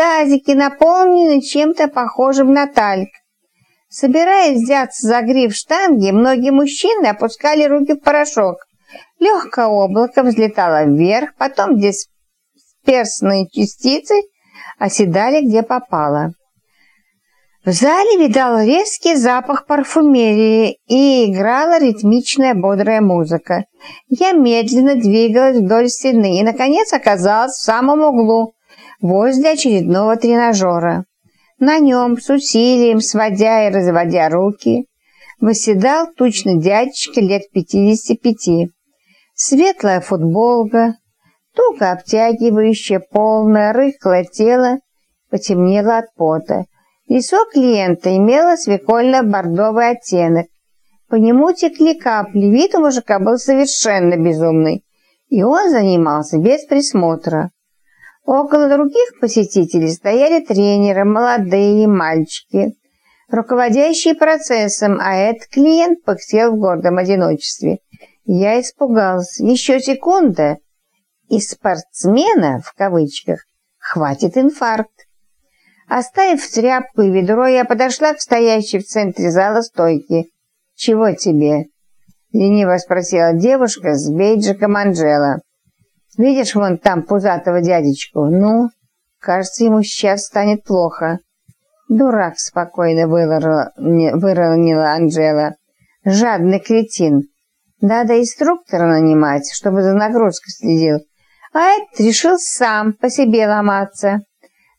тазики, наполненные чем-то похожим на тальк. Собираясь взяться за гриф штанги, многие мужчины опускали руки в порошок. Легкое облако взлетало вверх, потом дисперсные частицы оседали где попало. В зале видал резкий запах парфюмерии и играла ритмичная бодрая музыка. Я медленно двигалась вдоль стены и, наконец, оказалась в самом углу, возле очередного тренажера. На нем, с усилием, сводя и разводя руки, выседал тучный дядечка лет 55. Светлая футболка, туго обтягивающая полное рыхлое тело, потемнело от пота. Лицо клиента имело свекольно-бордовый оттенок. По нему текли капли, вид у мужика был совершенно безумный, и он занимался без присмотра. Около других посетителей стояли тренеры, молодые мальчики, руководящие процессом, а этот клиент пыхтел в гордом одиночестве. Я испугался. Еще секунда, и спортсмена, в кавычках, хватит инфаркт. Оставив тряпку и ведро, я подошла к стоящей в центре зала стойке. «Чего тебе?» — лениво спросила девушка с бейджиком Анжела. «Видишь вон там пузатого дядечку? Ну, кажется, ему сейчас станет плохо». «Дурак!» — спокойно выронила Анжела. «Жадный кретин! Надо инструктора нанимать, чтобы за нагрузкой следил. А этот решил сам по себе ломаться».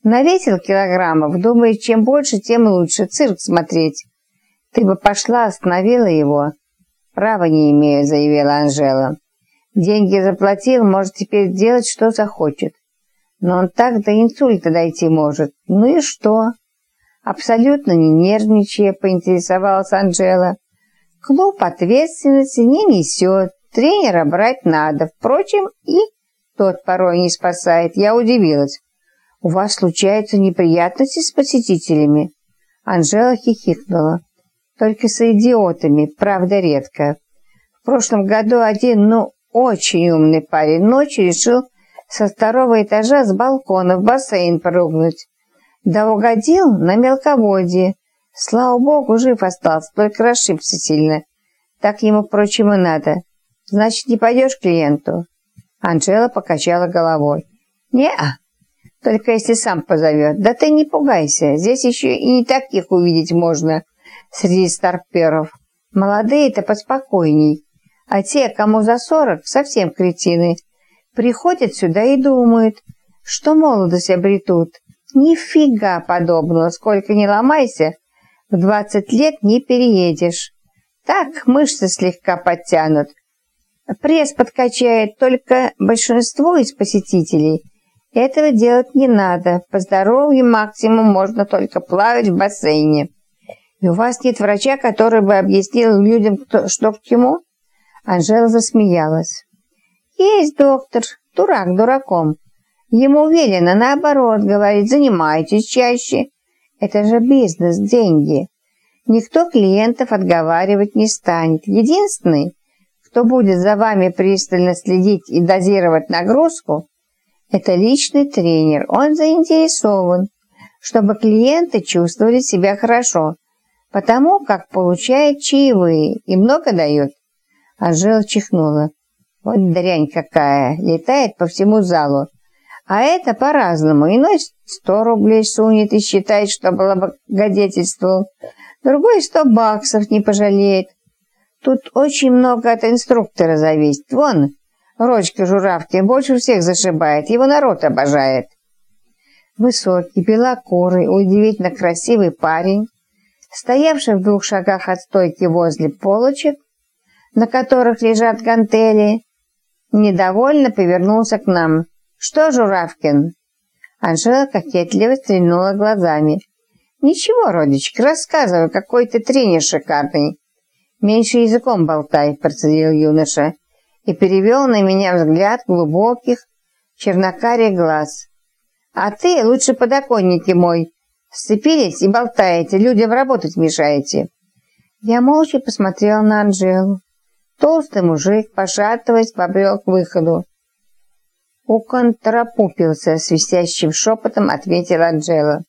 Навесил килограммов, думает, чем больше, тем лучше цирк смотреть. Ты бы пошла, остановила его. Права не имею, заявила Анжела. Деньги заплатил, может теперь делать, что захочет. Но он так до инсульта дойти может. Ну и что? Абсолютно не нервничая, поинтересовалась Анжела. Клуб ответственности не несет, тренера брать надо. Впрочем, и тот порой не спасает. Я удивилась. «У вас случаются неприятности с посетителями?» Анжела хихикнула. «Только с идиотами, правда, редко. В прошлом году один, ну, очень умный парень ночью решил со второго этажа с балкона в бассейн прыгнуть. Да угодил на мелководье. Слава богу, жив остался, только расшибся сильно. Так ему, впрочем, и надо. Значит, не пойдешь к клиенту?» Анжела покачала головой. «Не-а, только если сам позовет. Да ты не пугайся, здесь еще и не таких увидеть можно среди старперов. Молодые-то поспокойней, а те, кому за сорок, совсем кретины. Приходят сюда и думают, что молодость обретут. Нифига подобного, сколько не ломайся, в двадцать лет не переедешь. Так мышцы слегка подтянут. Пресс подкачает только большинство из посетителей – этого делать не надо. По здоровью максимум можно только плавать в бассейне. И у вас нет врача, который бы объяснил людям, кто, что к чему? Анжела засмеялась. Есть доктор, дурак дураком. Ему велено, наоборот, говорит, занимайтесь чаще. Это же бизнес, деньги. Никто клиентов отговаривать не станет. Единственный, кто будет за вами пристально следить и дозировать нагрузку, это личный тренер, он заинтересован, чтобы клиенты чувствовали себя хорошо, потому как получает чаевые и много дает. Анжела чихнула. Вот дрянь какая, летает по всему залу. А это по-разному. Иной сто рублей сунет и считает, что благодетельствовал. Другой сто баксов не пожалеет. Тут очень много от инструктора зависит. Вон, Рочка Журавкин больше всех зашибает, его народ обожает. Высокий, белокурый, удивительно красивый парень, стоявший в двух шагах от стойки возле полочек, на которых лежат гантели, недовольно повернулся к нам. «Что, Журавкин?» Анжела кокетливо стрельнула глазами. «Ничего, родичка, рассказывай, какой ты тренер шикарный». «Меньше языком болтай», — процедил юноша и перевел на меня взгляд глубоких, чернокарих глаз. «А ты лучше подоконники мой. Сцепились и болтаете, людям работать мешаете». Я молча посмотрел на Анжелу. Толстый мужик, пошатываясь, побрел к выходу. уконтрапупился свистящим шепотом, ответила Анжела.